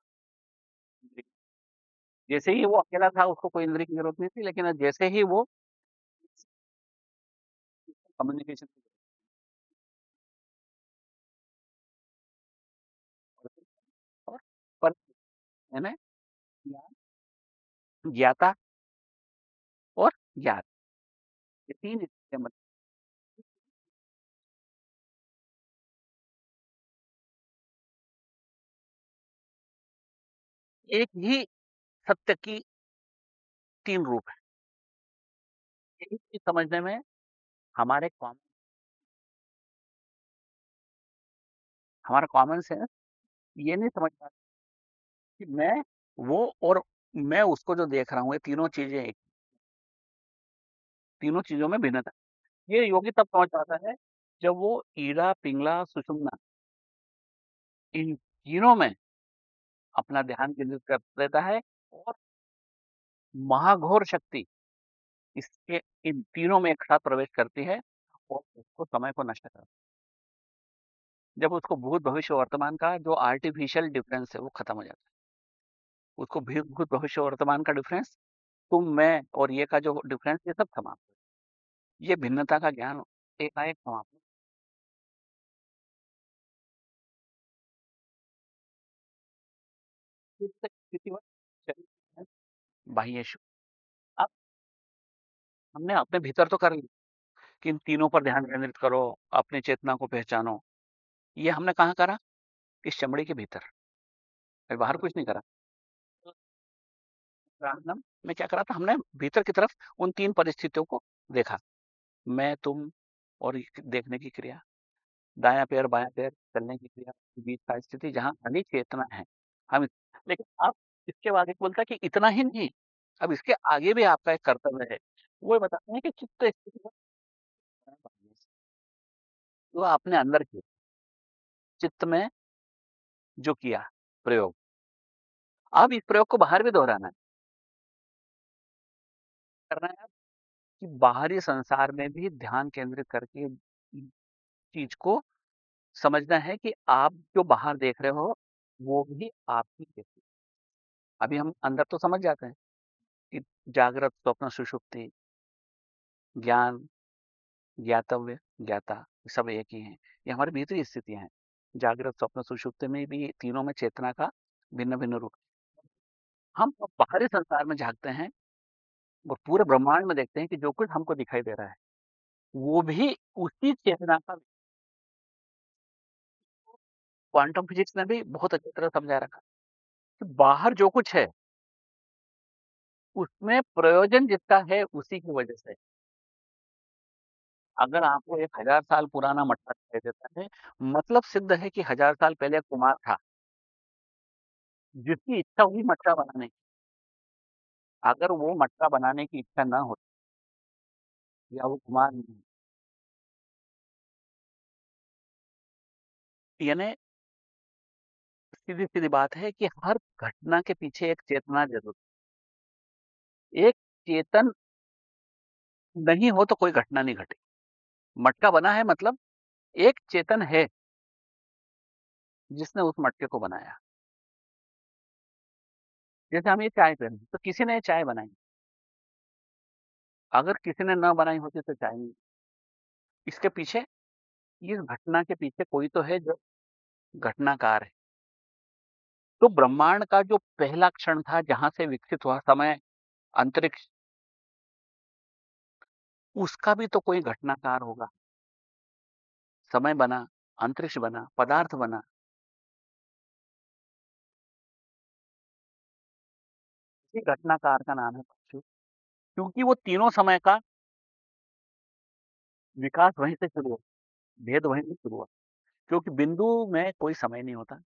जैसे ही वो अकेला था, उसको कोई इंद्री की ज़रूरत नहीं थी, लेकिन जैसे ही वो कम्युनिकेशन और पर ज्ञाता और ज्ञात ये तीन इसके एक ही सत्य की तीन रूप है। एक चीज़ समझने में हमारे कॉमन हमारा कॉमन सेंस ये नहीं समझ पाता कि मैं वो और मैं उसको जो देख रहा हूँ, ये तीनों चीज़ें एक तीनों चीज़ों में भिन्नता ये योगी तब समझ पाता है जब वो ईड़ा, पिंगला, सुषुम्ना इन तीनों में अपना ध्यान केंद्रित कर देता है और महाघोर शक्ति इसके इन तीनों में एक साथ प्रवेश करती है और उसको समय को नष्ट कर जब उसको भूत भविष्य वर्तमान का जो आर्टिफिशियल डिफरेंस है, वो खत्म हो जाता है। उसको भूत भविष्य वर्तमान का डिफरेंस तुम, मैं और ये का जो डिफरेंस ये सब समाप्त ये भिन्नता का ज्ञान एकाएक समाप्त बाह्य अब हमने अपने भीतर तो कर लिया कि इन तीनों पर ध्यान केंद्रित करो अपनी चेतना को पहचानो। ये हमने कहा करा? इस चमड़ी के भीतर। बाहर कुछ नहीं करा। प्राणम में क्या करा था? हमने भीतर की तरफ़ उन तीन परिस्थितियों को देखा। मैं तुम और देखने की क्रिया। दाया पैर बाया पैर चलने की क्रिया। बीच का स्थिति जहाँ खाली चेतना है। हम लेकिन आप इसके आगे बोलता है कि इतना ही नहीं, अब इसके आगे भी आपका एक कर्तव्य है। वो बताते हैं कि चित्त जो आपने अंदर किया चित्त में जो किया, प्रयोग। अब इस प्रयोग को बाहर भी दोहराना है। करना है कि बाहरी संसार में भी ध्यान केंद्रित करके चीज़ को समझना है कि आप जो बाहर देख रहे हो वो भी आपकी देखती अभी हम अंदर तो समझ जाते हैं कि जागृत स्वप्न सुषुप्ति, ज्ञान, ज्ञातव्य, ज्ञाता सब एक ही हैं। ये हमारी भीतरी स्थितियाँ हैं। जागृत स्वप्न सुषुप्ति में भी तीनों में चेतना का भिन्न भिन्न रूप। हम बाहरी संसार में झांकते हैं और पूरे ब्रह्मांड में देखते हैं कि जो कुछ हमको दिखाई दे रहा है, वो भी उसी चेतना का क्वांटम फिजिक्स ने भी बहुत अच्छी तरह समझा रखा। कि बाहर जो कुछ है उसमें प्रयोजन जिसका है उसी की वजह से। अगर आपको एक हज़ार साल पुराना मटका दिखाई देता है मतलब सिद्ध है कि हज़ार साल पहले कुमार था। जिसकी इच्छा हुई मटका बनाने की। अगर वो मटका बनाने की इच्छा ना हो या वो कुमार नहीं यानी सीधी सीधी बात है कि हर घटना के पीछे एक चेतना ज़रूर एक चेतन नहीं हो तो कोई घटना नहीं घटी मटका बना है मतलब एक चेतन है जिसने उस मटके को बनाया। जैसे हम ये चाय पी तो किसी ने चाय बनाई? अगर किसी ने ना बनाई होती तो चाय नहीं। इसके पीछे, इस घटना के पीछे कोई तो है जो घटनाकार है। तो ब्रह्मांड का जो पहला क्षण था, जहाँ से विकसित हुआ समय, अंतरिक्ष उसका भी तो कोई घटनाकार होगा। समय बना, अंतरिक्ष बना, पदार्थ बना। घटनाकार का नाम है क्योंकि वो तीनों समय का विकास वहीं से शुरू हुआ, भेद वहीं से शुरू हुआ, क्योंकि बिंदु में कोई समय नहीं होता।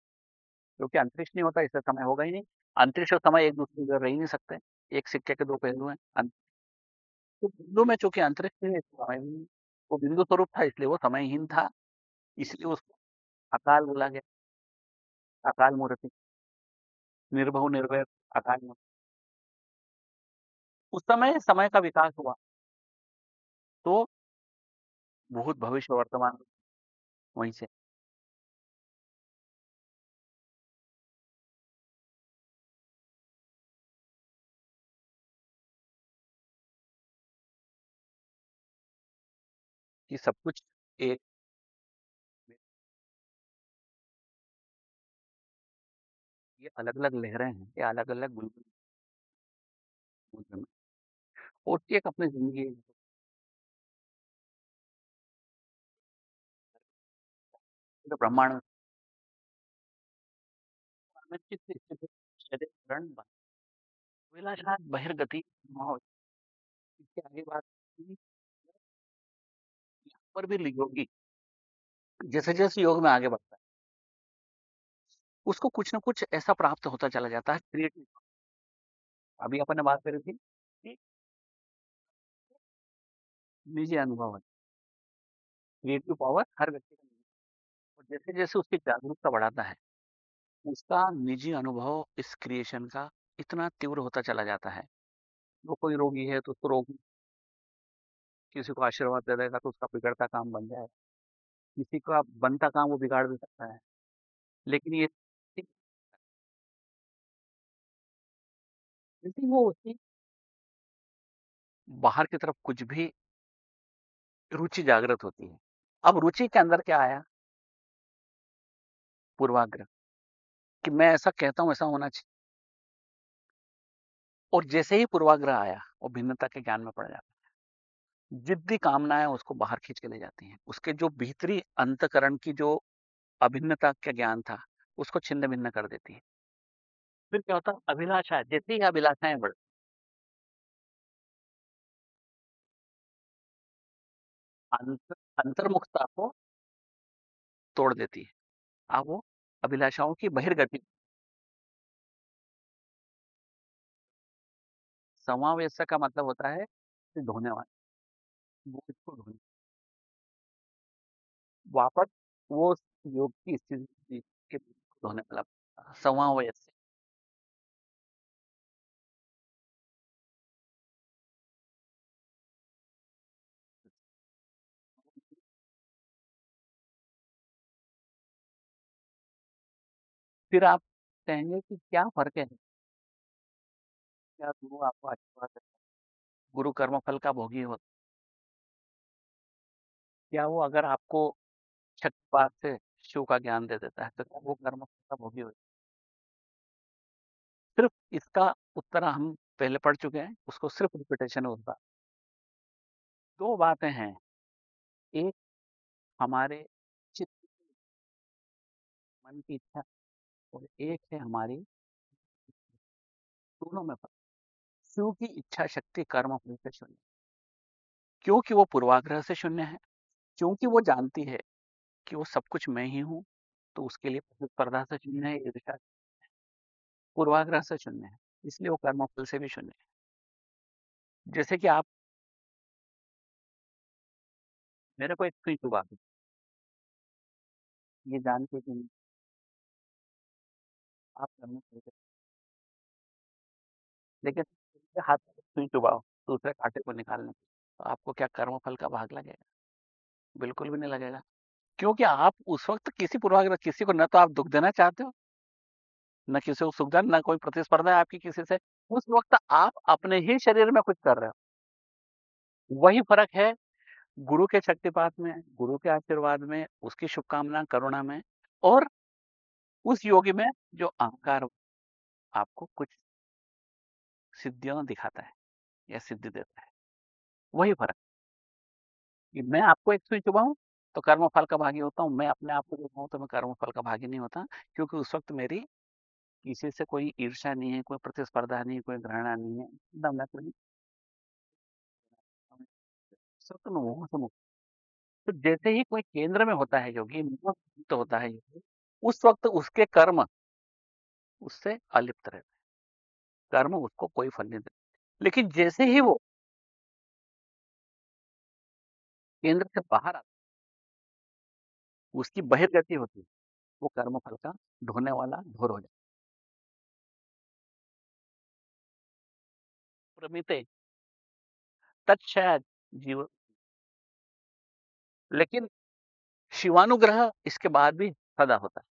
क्योंकि अंतरिक्ष नहीं होता इससे समय होगा ही नहीं। अंतरिक्ष और समय एक दूसरे की रह ही नहीं सकते। एक सिक्के के दो पहलू हैं। तो बिंदु में चूँकि अंतरिक्ष है समय नहीं। वो बिंदु स्वरूप था, इसलिए वो समयहीन था। इसलिए उसको अकाल बोला गया। अकाल मूर्ति। निर्भव, निर्भय, अकाल मूर्ति। उस समय समय का विकास हुआ। तो भूत भविष्य वर्तमान, वहीं से। कि सब कुछ एक ये अलग-अलग लहरें हैं, ये अलग-अलग बुलबुल समुद्र में और एक अपनी ज़िंदगी जो ब्रह्मांड में बहिर्गति आगे बात पर भी योगी। जैसे-जैसे योग में आगे बढ़ता है। उसको कुछ ना कुछ ऐसा प्राप्त होता चला जाता है क्रिएटिव अभी अपन ने बात करी थी निजी अनुभव है। क्रिएटिव पावर हर व्यक्ति का निजी। और जैसे-जैसे उसकी जागरूकता बढ़ाता है, उसका निजी अनुभव इस क्रिएशन का इतना तीव्र होता चला जाता है। वो कोई रोगी है तो उसको रोग किसी को आशीर्वाद दे देगा तो उसका बिगड़ता काम बन जाएगा। किसी का बनता काम वो बिगाड़ भी सकता है। लेकिन ये लेकिन वो उसकी बाहर की तरफ़ कुछ भी रुचि जागृत होती है। अब रुचि के अंदर क्या आया? पूर्वाग्रह कि मैं ऐसा कहता हूँ, ऐसा होना चाहिए। और जैसे ही पूर्वाग्रह आया, वो भिन्नता के ज्ञान में पड़ जाता जिद्दी कामनाएँ उसको बाहर खींच के ले जाती हैं। उसके जो भीतरी अंतकरण की जो अभिन्नता का ज्ञान था, उसको छिन्न भिन्न कर देती है। फिर क्या होता है? अभिलाषा जैसे ही अभिलाषाएँ बढ़ अंतर अंतर्मुखता को तोड़ देती है। अब वो अभिलाषाओं की बहिर्गति। समावेश का मतलब होता है ढोने वाला। इसको ढोने वापस वो योग की स्थिति के ढोने वाला समावेश फिर आप कहेंगे कि क्या फ़र्क है? क्या गुरु आपको आशीर्वाद देता है? गुरु कर्म फल का भोगी होता क्या वो अगर आपको छठ से शिव का ज्ञान दे देता है, तो क्या वो कर्म का भोगी हो सिर्फ़ इसका उत्तर हम पहले पढ़ चुके हैं, उसको सिर्फ़ रिपीटेशन होता। 2 बातें हैं। एक हमारे चित्त मन की इच्छा और एक है हमारी दोनों में फ़र्क शिव की इच्छा शक्ति कर्म फल से शून्य क्योंकि वो पूर्वाग्रह से शून्य है क्योंकि वो जानती है कि वो सब कुछ मैं ही हूँ तो उसके लिए प्रतिस्पर्धा से शून्य है पूर्वाग्रह से शून्य है, इसलिए वो कर्म फल से भी शून्य है। जैसे कि आप मेरे को एक सुई चुबा ये जान के कि आप लेकिन हाथ में सुई चुबाओ, दूसरे कांटे को निकालने तो आपको क्या कर्म फल का भाग लगेगा? बिल्कुल भी नहीं लगेगा। क्योंकि आप उस वक्त किसी पूर्वाग्रह, किसी को न तो आप दुख देना चाहते हो, न किसी को सुख देना, न कोई प्रतिस्पर्धा है आपकी किसी से। उस वक्त आप अपने ही शरीर में कुछ कर रहे हो। वही फ़र्क है गुरु के शक्तिपात में, गुरु के आशीर्वाद में, उसकी शुभकामना, करुणा में और उस योगी में जो अहंकार आपको कुछ सिद्धियाँ दिखाता है या सिद्धि देता है। वही फ़र्क। कि मैं आपको एक सुई चुबाऊं तो कर्म फल का भागी होता हूँ। मैं अपने आप को चुबाऊं तो मैं कर्म फल का भागी नहीं होता, क्योंकि उस वक्त मेरी किसी से कोई ईर्षा नहीं है, कोई प्रतिस्पर्धा नहीं कोई घृणा नहीं है। एकदम मैं कोई तो जैसे ही कोई केंद्र में होता है योगी मुक्त होता है योगी, उस वक्त उसके कर्म उससे अलिप्त रहते हैं। कर्म उसको कोई फल नहीं देते। लेकिन जैसे ही वो केंद्र से बाहर आता उसकी बहिर्गति होती है, वो कर्म फल का ढोने वाला ढोर हो जाता प्रमिते तत्शायद जीव लेकिन शिवानुग्रह इसके बाद भी सदा होता है।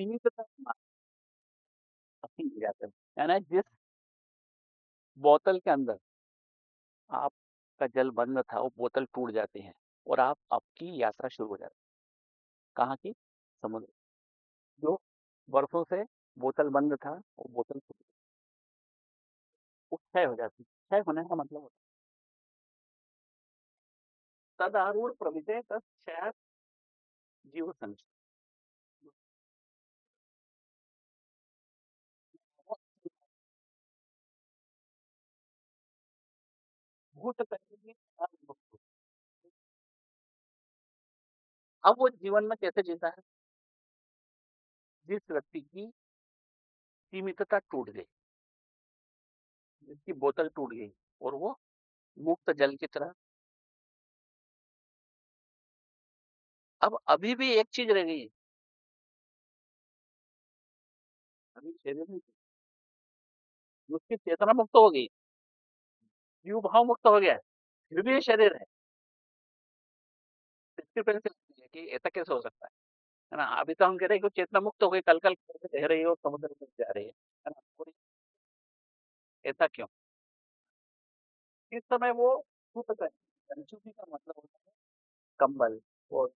सीमित जाते हैं यानी जिस बोतल के अंदर आपका जल बंद था, वो बोतल टूट जाती है और आप, आपकी यात्रा शुरू हो जाती है। कहाँ की? समुद्र। जो वर्षों से बोतल बंद था, वो बोतल टूट क्षय हो जाती, क्षय होने का मतलब होता तद आरूढ़ प्रविजय तत् जीव संचय भूत अब वो जीवन में कैसे जीता है? जिस व्यक्ति की सीमितता टूट गई, जिसकी बोतल टूट गई और वो मुक्त जल की तरह अब अभी भी एक चीज़ रह गई अभी शरीर में उसकी चेतना मुक्त हो गई जीव भाव मुक्त हो गया फिर भी शरीर है। कि ऐसा कैसे हो सकता है है ना? अभी तो हम कह रहे हैं कि चेतना मुक्त हो गई कल कल कह रही हो, समुद्र में जा रही है है ना? ऐसा क्यों? इस समय वो छूट का मतलब होता है कंबल और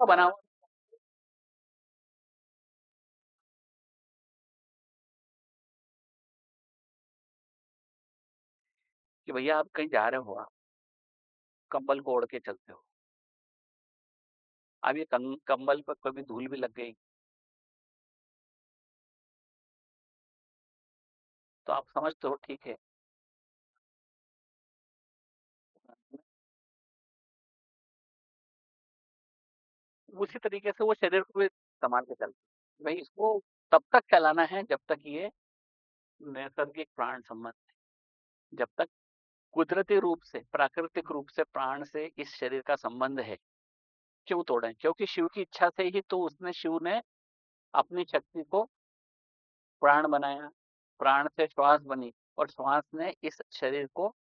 बना हुआ कि भैया आप कहीं जा रहे हो आप? कंबल को ओढ़ के चलते हो। अब ये कंबल पर कभी धूल भी लग गई। तो आप समझते हो, ठीक है। उसी तरीके से वो शरीर को भी संभाल के चलते भाई, इसको तब तक चलाना है जब तक ये नैसर्गिक प्राण संबंध है। जब तक कुदरती रूप से, प्राकृतिक रूप से प्राण से इस शरीर का संबंध है, क्यों तोड़े? क्योंकि शिव की इच्छा से ही तो उसने, शिव ने अपनी शक्ति को प्राण बनाया, प्राण से श्वास बनी और श्वास ने इस शरीर को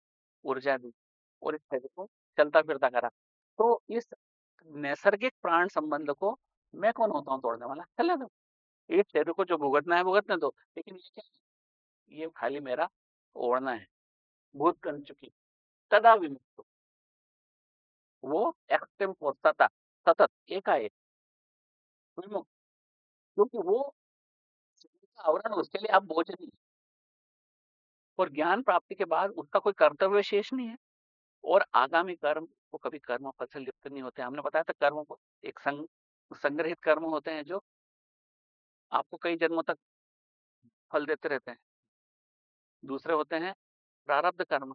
ऊर्जा दी और इस शरीर को चलता फिरता करा। तो इस नैसर्गिक प्राण संबंध को मैं कौन होता हूँ तोड़ने वाला? चले दो। इस शरीर को जो भुगतना है, भुगतने दो। लेकिन ये क्या ये खाली मेरा ओढ़ना है। भूत कर चुकी। तदा विमुक्त वो एक्सटेम्पोर सतत सतत, एकाएक। विमुक्त। क्योंकि वो आवरण, उसके लिए आप बोझ नहीं और ज्ञान प्राप्ति के बाद उसका कोई कर्तव्य शेष नहीं है। और आगामी कर्म वो कभी कर्म फल से लिप्त नहीं होते। हमने बताया था कर्म एक संग, संग्रहित कर्म होते हैं जो आपको कई जन्मों तक फल देते रहते हैं। दूसरे होते हैं प्रारब्ध कर्म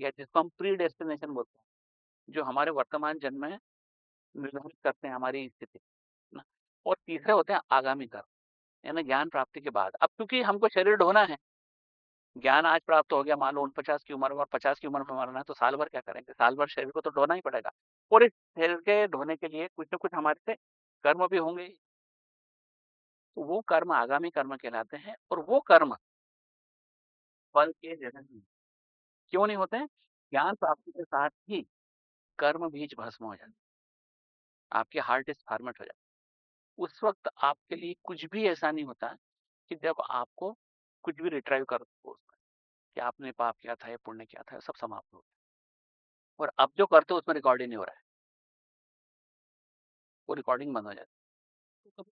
या जिसको हम प्री डेस्टिनेशन बोलते हैं जो हमारे वर्तमान जन्म में निर्धारित करते हैं हमारी स्थिति और तीसरे होते हैं आगामी कर्म यानी ज्ञान प्राप्ति के बाद। अब क्योंकि हमको शरीर ढोना है ज्ञान आज प्राप्त हो गया, मान लो उन पचास की उम्र में और पचास की उम्र में मरना है तो साल भर क्या करेंगे? साल भर शरीर को तो ढोना ही पड़ेगा और इस शरीर के ढोने के लिए कुछ ना कुछ हमारे से कर्म भी होंगे तो वो कर्म आगामी कर्म कहलाते हैं और वो कर्म फल के जगह क्यों नहीं होते? ज्ञान प्राप्ति के साथ ही कर्म बीज भस्म हो जाते आपके हार्ट इज़ फॉर्मेट हो जाते उस वक्त आपके लिए कुछ भी ऐसा नहीं होता कि जब आपको कुछ भी रिट्राइव कर कि आपने पाप किया था, या पुण्य किया था, सब समाप्त हो गया। और अब जो करते हो, उसमें रिकॉर्डिंग नहीं हो रहा है। वो रिकॉर्डिंग बंद हो जाती